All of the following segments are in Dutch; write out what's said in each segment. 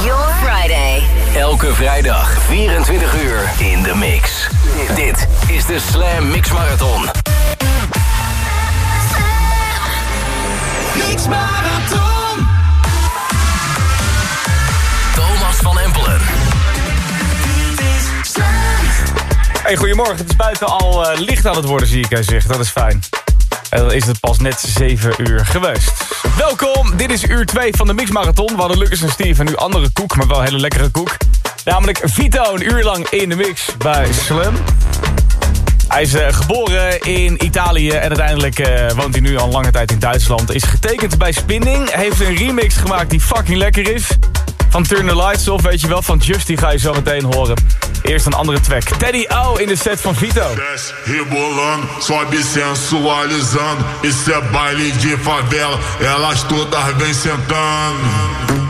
your Friday. Elke vrijdag 24 uur in de mix. Dit is de Slam Mix Marathon. Mix Marathon. Thomas van Empelen. Hey, goedemorgen. Het is buiten al eh, licht aan het worden, zie ik hij zegt. Dat is fijn. En dan is het pas net 7 uur geweest. Welkom, dit is uur 2 van de Mix Marathon. We hadden Lucas en Steve nu andere koek, maar wel hele lekkere koek. Namelijk Vito, een uur lang in de mix bij Slam. Hij is eh, geboren in Italië en uiteindelijk eh, woont hij nu al lange tijd in Duitsland. Is getekend bij Spinning, heeft een remix gemaakt die fucking lekker is. Van Turn the Lights Off, weet je wel, van Justy ga je zo meteen horen. Eerst een andere track. Teddy O in de set van Vito. Desce rebolando, sobe sensualizando. Isso é baile de favela, elas todas vêm sentando.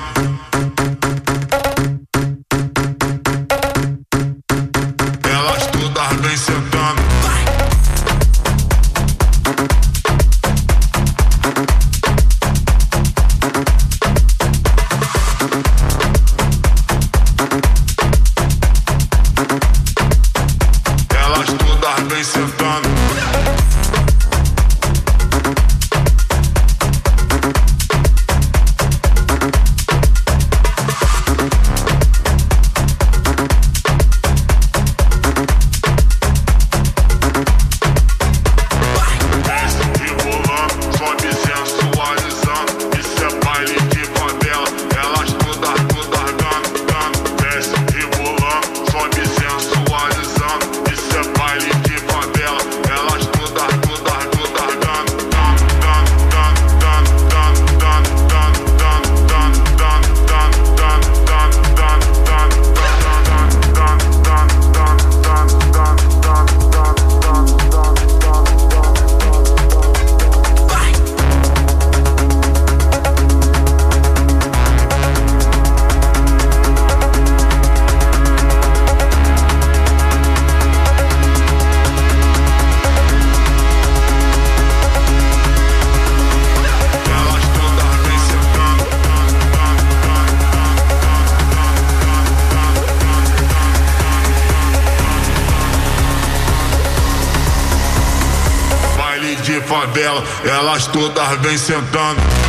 Elas todas vêm sentando.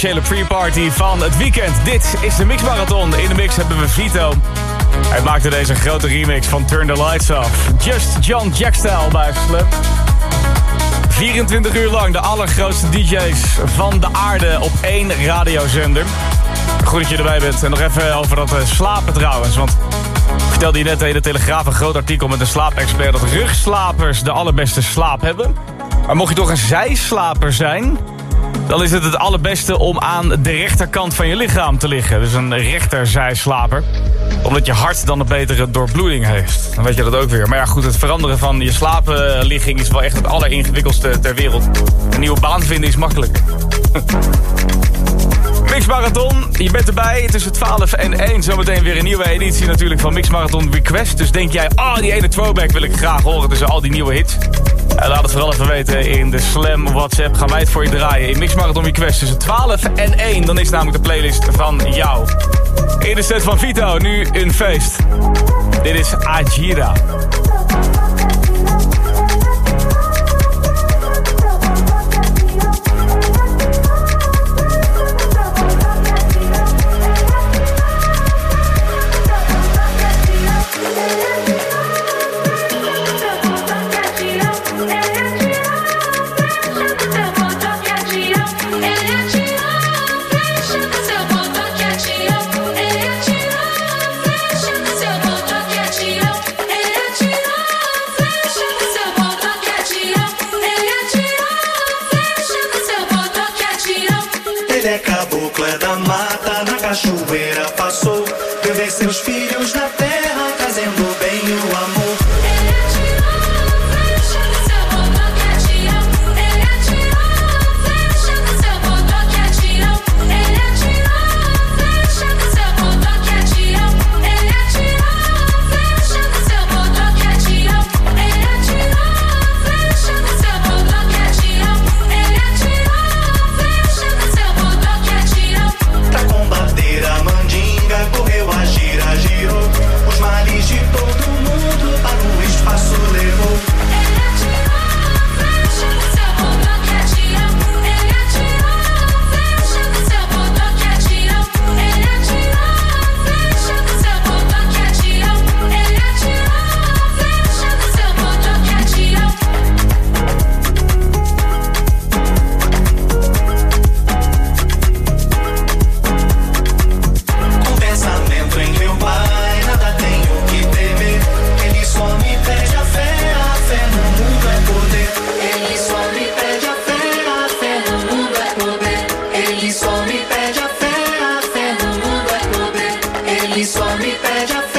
Officiële pre-party van het weekend. Dit is de Mix Marathon. In de mix hebben we Vito. Hij maakte deze grote remix van Turn the Lights Off. Just John Jack-style bij Slam. 24 uur lang de allergrootste DJ's van de aarde op één radiozender. Goed dat je erbij bent. En nog even over dat uh, slapen trouwens. Want vertelde je net in de Telegraaf een groot artikel met een slaapexpert... dat rugslapers de allerbeste slaap hebben. Maar mocht je toch een zijslaper zijn dan is het het allerbeste om aan de rechterkant van je lichaam te liggen. Dus een rechterzijslaper. Omdat je hart dan een betere doorbloeding heeft. Dan weet je dat ook weer. Maar ja goed, het veranderen van je slaapligging is wel echt het alleringewikkeldste ter wereld. Een nieuwe baan vinden is makkelijk. Mix Marathon, je bent erbij tussen 12 en 1. Zometeen weer een nieuwe editie natuurlijk van Mix Marathon Request. Dus denk jij, ah oh, die ene throwback wil ik graag horen tussen al die nieuwe hits. En laat het vooral even weten in de Slam WhatsApp. Gaan wij het voor je draaien in Mix Marathon Request tussen 12 en 1. Dan is namelijk de playlist van jou. In de set van Vito, nu een feest. Dit is Ajira. cachoeira passou, eu ver seus filhos na terra. Swami, Swami, Peja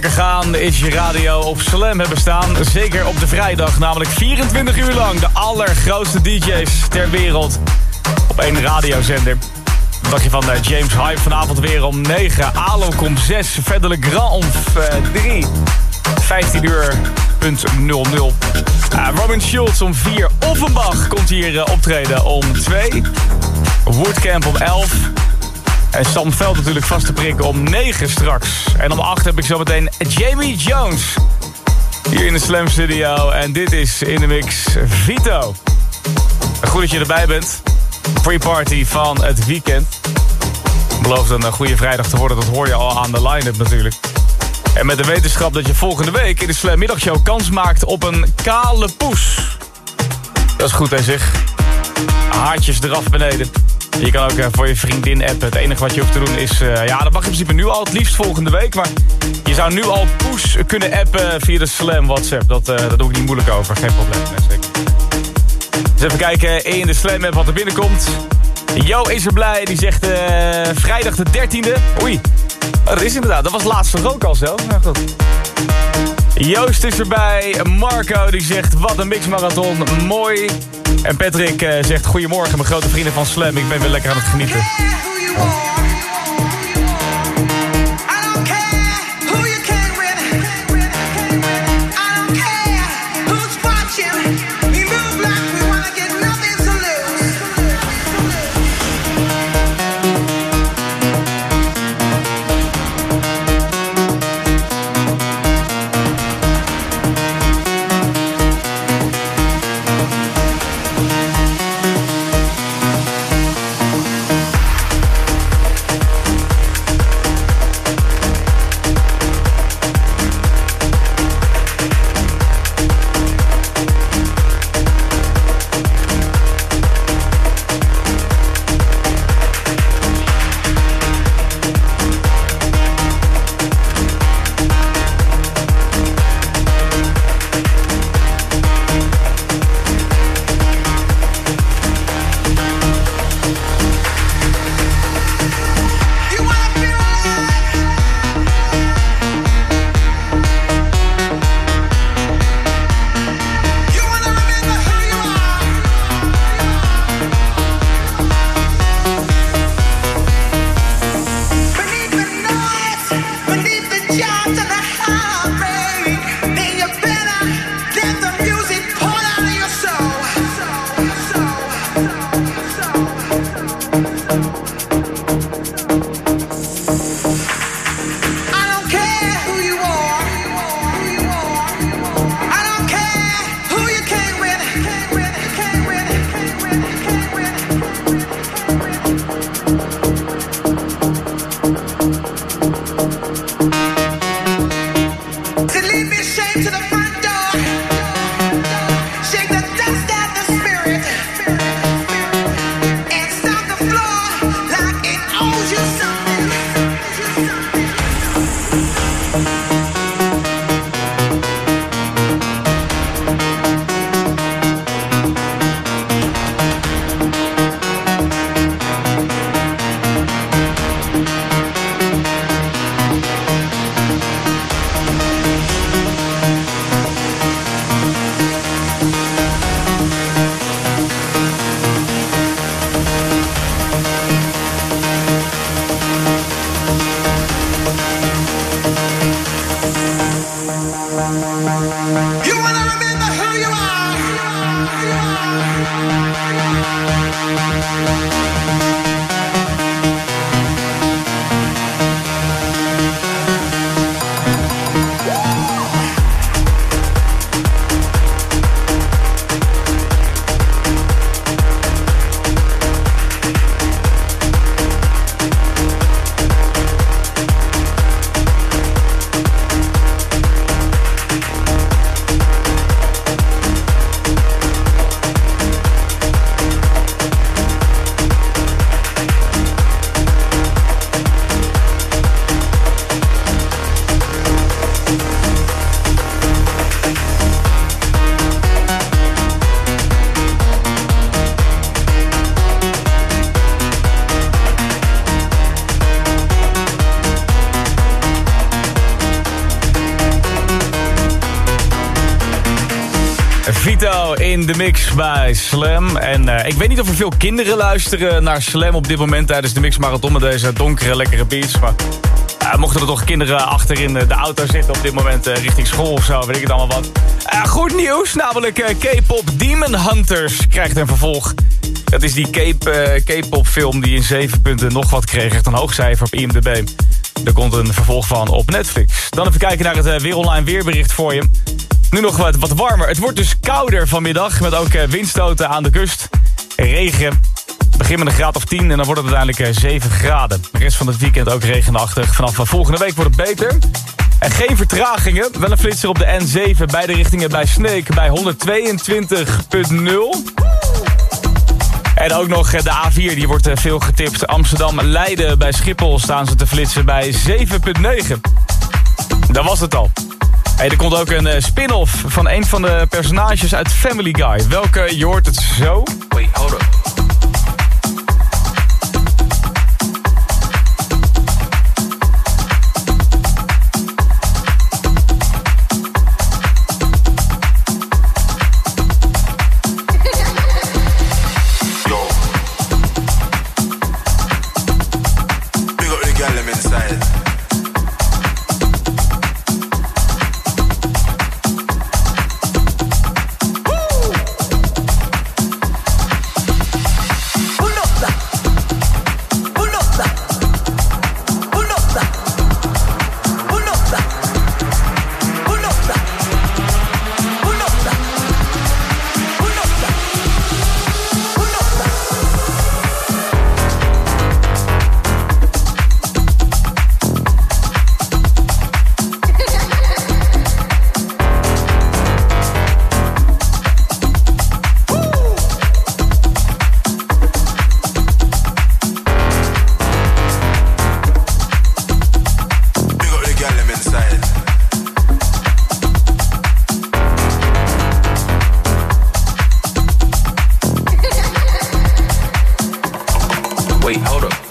Lekker gaan is je radio op Slam hebben staan. Zeker op de vrijdag, namelijk 24 uur lang. De allergrootste DJ's ter wereld op één radiozender. Wat dacht je van uh, James Hype vanavond weer om 9. Alok om 6. Verder Le Grand om uh, 3. 15 uur. Punt 00. Uh, Robin Schultz om 4. Offenbach komt hier optreden om 2. Woodcamp om 11. En Sam Veld natuurlijk vast te prikken om 9 straks. En om 8 heb ik zo meteen Jamie Jones. Hier in de Slam Studio. En dit is in de mix Vito. Goed dat je erbij bent. Free party van het weekend. Belooft een goede vrijdag te worden. Dat hoor je al aan de line-up natuurlijk. En met de wetenschap dat je volgende week in de Slam Middagshow kans maakt op een kale poes. Dat is goed hè zeg. Haartjes eraf beneden. Je kan ook uh, voor je vriendin appen. Het enige wat je hoeft te doen is... Uh, ja, dat mag in principe nu al. Het liefst volgende week. Maar je zou nu al poes kunnen appen via de Slam WhatsApp. Dat, uh, dat doe ik niet moeilijk over. Geen probleem. Mensen. Dus even kijken in de Slam app wat er binnenkomt. Jo is er blij. Die zegt vrijdag de 13e. Oei. Oh, dat is inderdaad. Dat was laatst toch ook al zo. Ja, goed. Joost is erbij. Marco die zegt wat een mixmarathon. Mooi. En Patrick uh, zegt goedemorgen mijn grote vrienden van Slam. Ik ben weer lekker aan het genieten. In de mix bij Slam. En uh, ik weet niet of er veel kinderen luisteren naar Slam op dit moment tijdens de Mix Marathon met deze donkere, lekkere beats. Maar uh, mochten er toch kinderen achter in de auto zitten op dit moment richting school of zo, weet ik het allemaal wat. goed nieuws, namelijk K-pop Demon Hunters krijgt een vervolg. Dat is die K-pop film die in 7 punten nog wat kreeg. Echt een hoog cijfer op IMDb. Er komt een vervolg van op Netflix. Dan even kijken naar het weer online weerbericht voor je. Nu nog wat, wat warmer. Het wordt dus kouder vanmiddag. Met ook windstoten aan de kust. Regen. Begin met een graad of 10 en dan wordt het uiteindelijk 7 graden. De rest van het weekend ook regenachtig. Vanaf volgende week wordt het beter. En geen vertragingen. Wel een flitser op de N7. Beide richtingen bij Sneek bij 122.0. En ook nog de A4, die wordt veel getipt. Amsterdam-Leiden bij Schiphol staan ze te flitsen bij 7.9. Dat was het al. Er komt ook een uh, spin-off van een van de personages uit Family Guy. Welke, je hoort het zo. Wait, hold up.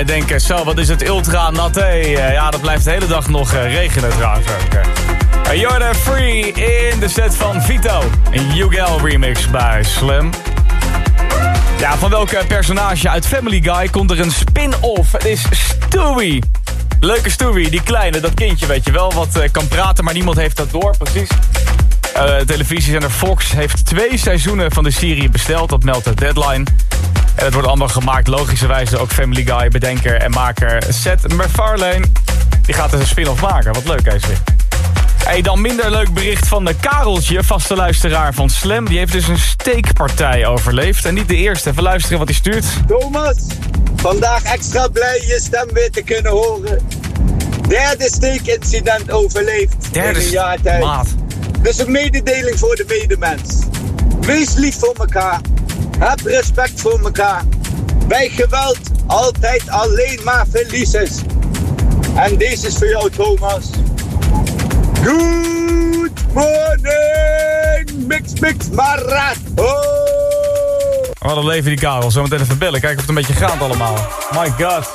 En denken... zo, wat is het ultra natte. Eh, ja, dat blijft de hele dag nog eh, regenen trouwens ook. You're Free in de set van Vito. Een Ugel remix bij Slim. Ja, van welke personage uit Family Guy komt er een spin-off? Het is Stewie. Leuke Stewie, die kleine, dat kindje weet je wel. Wat eh, kan praten, maar niemand heeft dat door, precies. Uh, televisiezender Fox heeft twee seizoenen van de serie besteld. Dat meldt de Deadline. En het wordt allemaal gemaakt logischerwijze ook Family Guy, bedenker en maker Seth MacFarlane. Die gaat dus een spin-off maken. Wat leuk, hij zegt. Hey, dan minder leuk bericht van de Kareltje, vaste luisteraar van Slam. Die heeft dus een steekpartij overleefd. En niet de eerste. Even luisteren wat hij stuurt. Thomas, vandaag extra blij je stem weer te kunnen horen. Derde steekincident overleefd. Derde in een jaar tijd. maat. Dus een mededeling voor de medemens. Wees lief voor elkaar. Heb respect voor elkaar. Bij geweld altijd alleen maar verliezers. En deze is voor jou, Thomas. Good morning, mix mix marathon. Wat een leven die Karel. Zometeen even bellen. Kijken of het een beetje gaat allemaal. My god.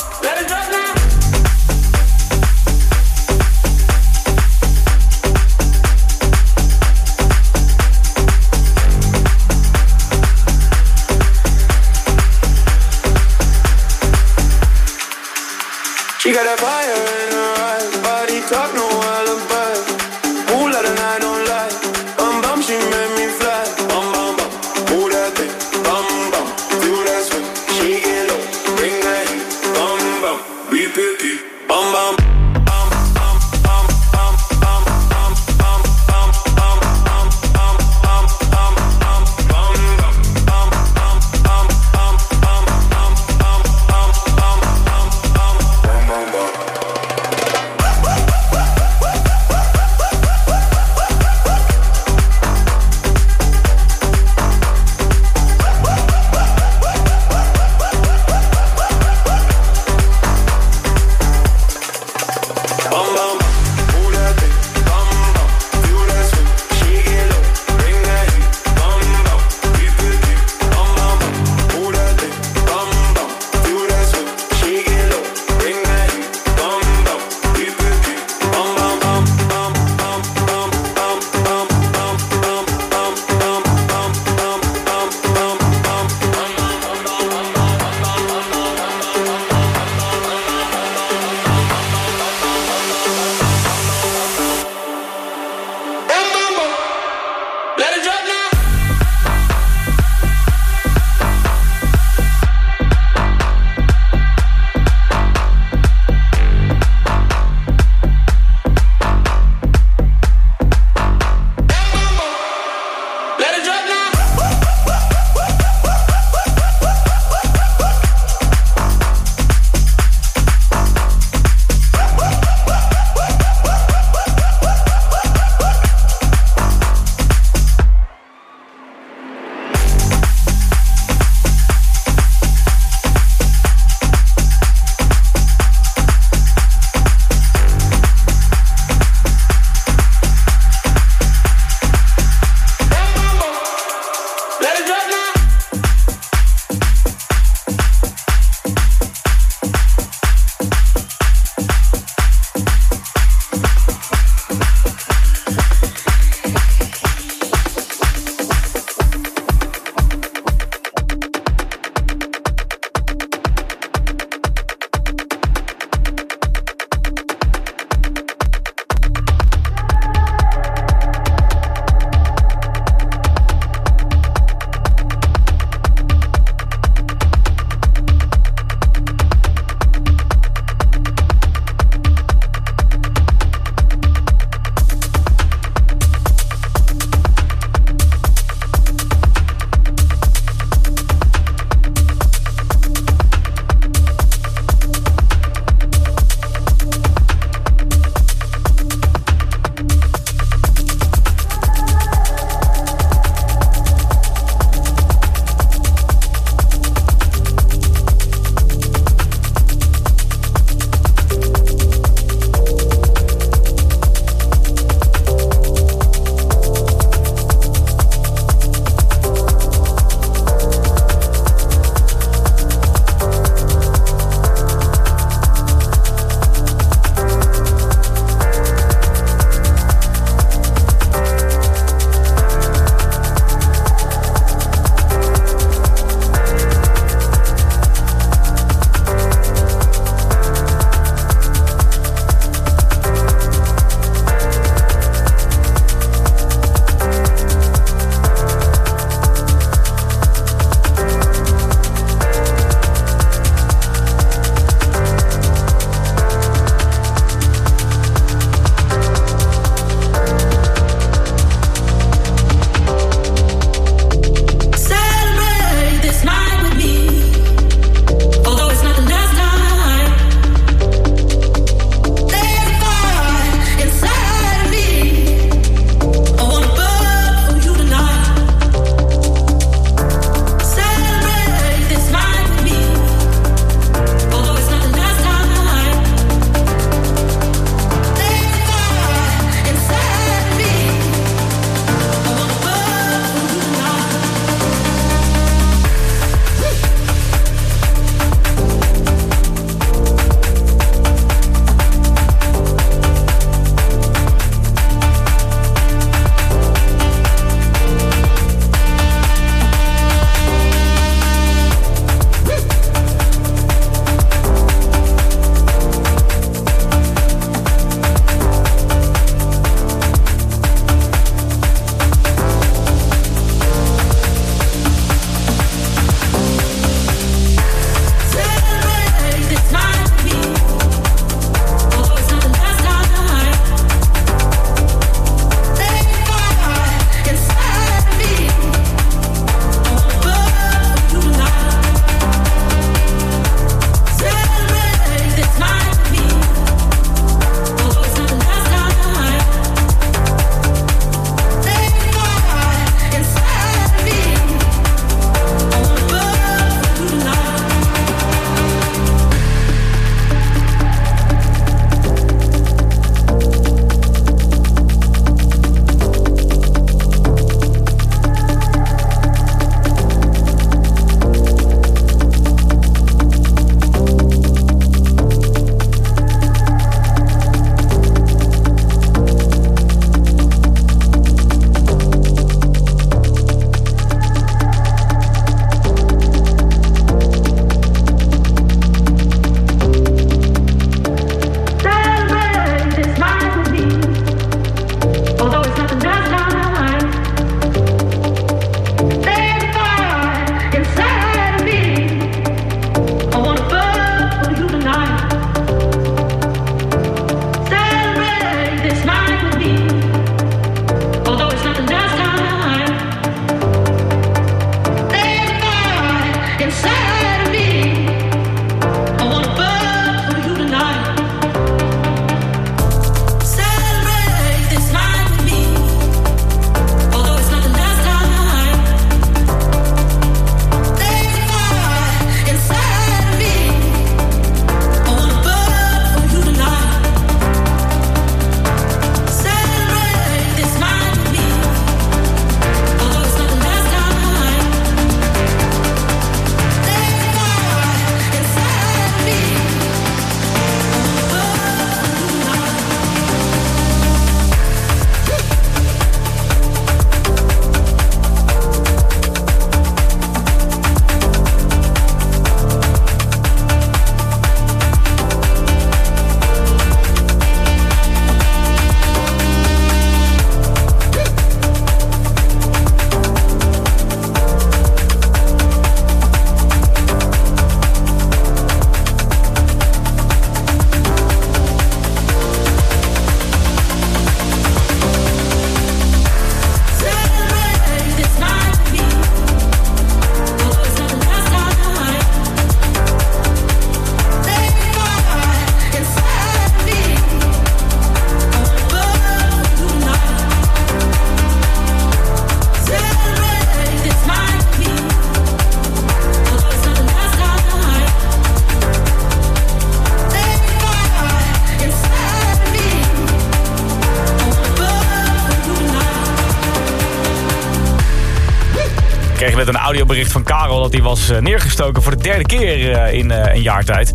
Audiobericht van Karel dat hij was eh, neergestoken voor de derde keer eh, in eh, een jaar tijd.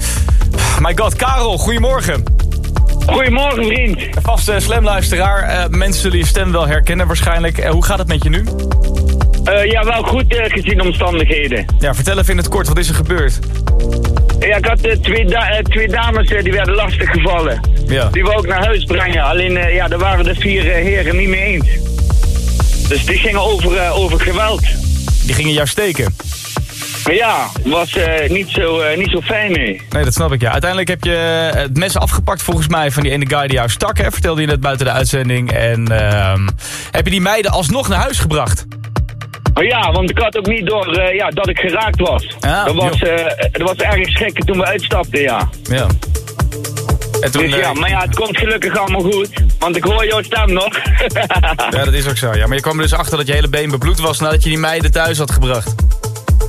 My god, Karel, goedemorgen. Goedemorgen, vriend. Vaste slamluisteraar. Mensen zullen je stem wel herkennen waarschijnlijk. Hoe gaat het met je nu? Ja, wel goed gezien de omstandigheden. Ja, vertel even in het kort, wat is er gebeurd? Ja, ik had twee, da- twee dames die werden lastig gevallen. Ja. Die wou ik naar huis brengen. Alleen, ja, daar waren de vier heren niet mee eens. Dus die gingen over, over geweld. Die gingen jou steken. Maar ja, was eh, niet, zo, eh, niet zo fijn, nee. Nee, dat snap ik, ja. Uiteindelijk heb je het mes afgepakt volgens mij van die ene guy die jou stak, hè? Vertelde je net buiten de uitzending. En ehm, heb je die meiden alsnog naar huis gebracht? Maar ja, want ik had ook niet door eh, ja, dat ik geraakt was. Ah, dat, was eh, dat was erg schrikken toen we uitstapten, ja. Ja. En toen, Dus ja, eh, maar ja, het komt gelukkig allemaal goed. Want ik hoor jouw stem nog. ja, dat is ook zo. Ja, maar je kwam er dus achter dat je hele been bebloed was nadat je die meiden thuis had gebracht.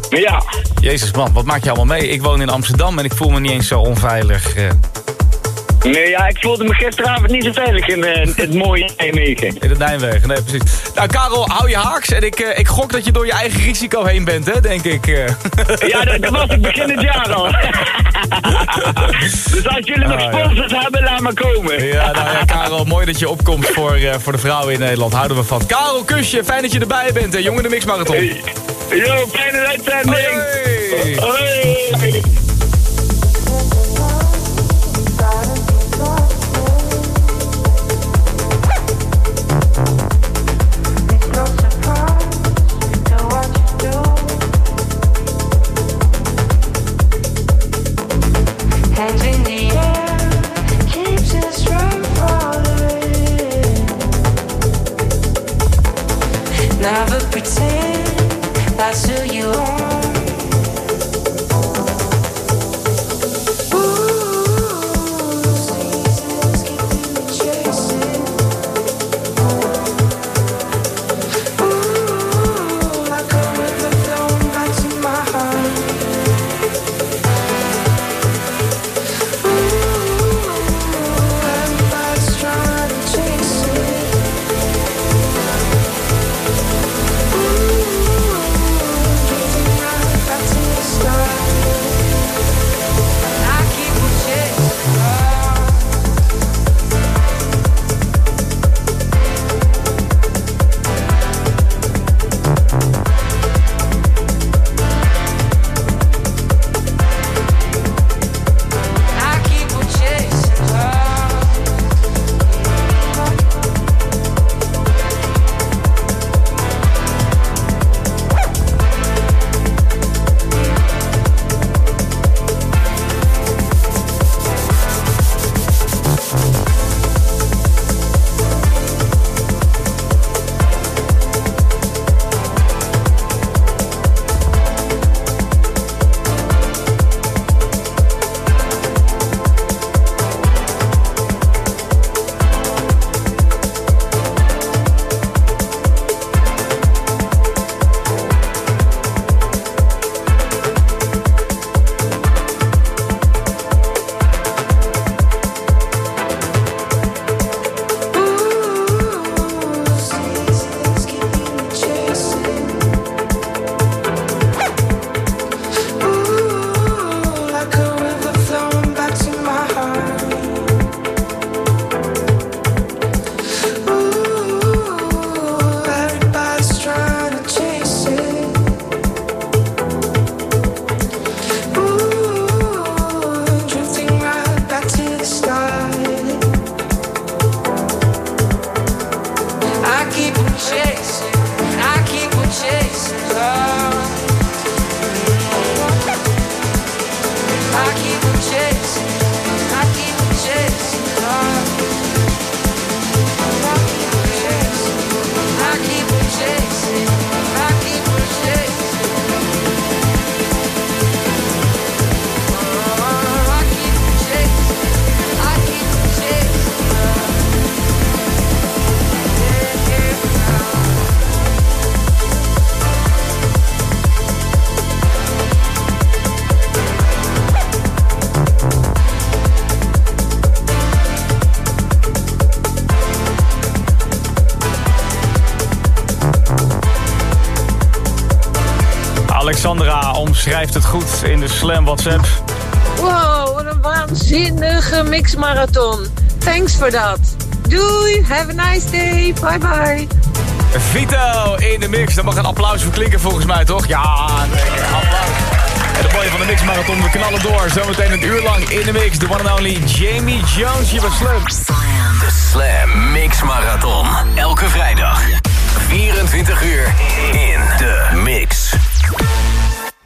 ja, Jezus man, wat maak je allemaal mee? Ik woon in Amsterdam en ik voel me niet eens zo onveilig. Nee, ja, ik voelde me gisteravond niet zo veilig in eh, het mooie Nijmegen. in het Nijmegen, nee precies. Nou Karel, hou je haaks en ik, eh, ik gok dat je door je eigen risico heen bent, hè, denk ik. eh. Ja, dat, dat was ik begin het jaar al. dus als jullie nog Ah, ja. sponsors hebben, laat maar komen. Ja, nou ja, Karel, mooi dat je opkomt voor, voor de vrouwen in Nederland. Houden we van. Karel, kusje, fijn dat je erbij bent, hè, jongen de Mixmarathon. Yo, fijne uitzending. Hey. Hoi. schrijft het goed in de Slam WhatsApp. Wow, wat een waanzinnige mixmarathon. Thanks voor dat. Doei, have a nice day. Bye bye. Vito in de mix. Dan mag een applaus voor klinken volgens mij, toch? Ja, lekker. Applaus. En de boy van de mixmarathon, we knallen door. Zometeen een uur lang in de mix. De one and only Jamie Jones hier bij Slam. De Slam Mix Marathon. Elke vrijdag. 24 uur in de mix.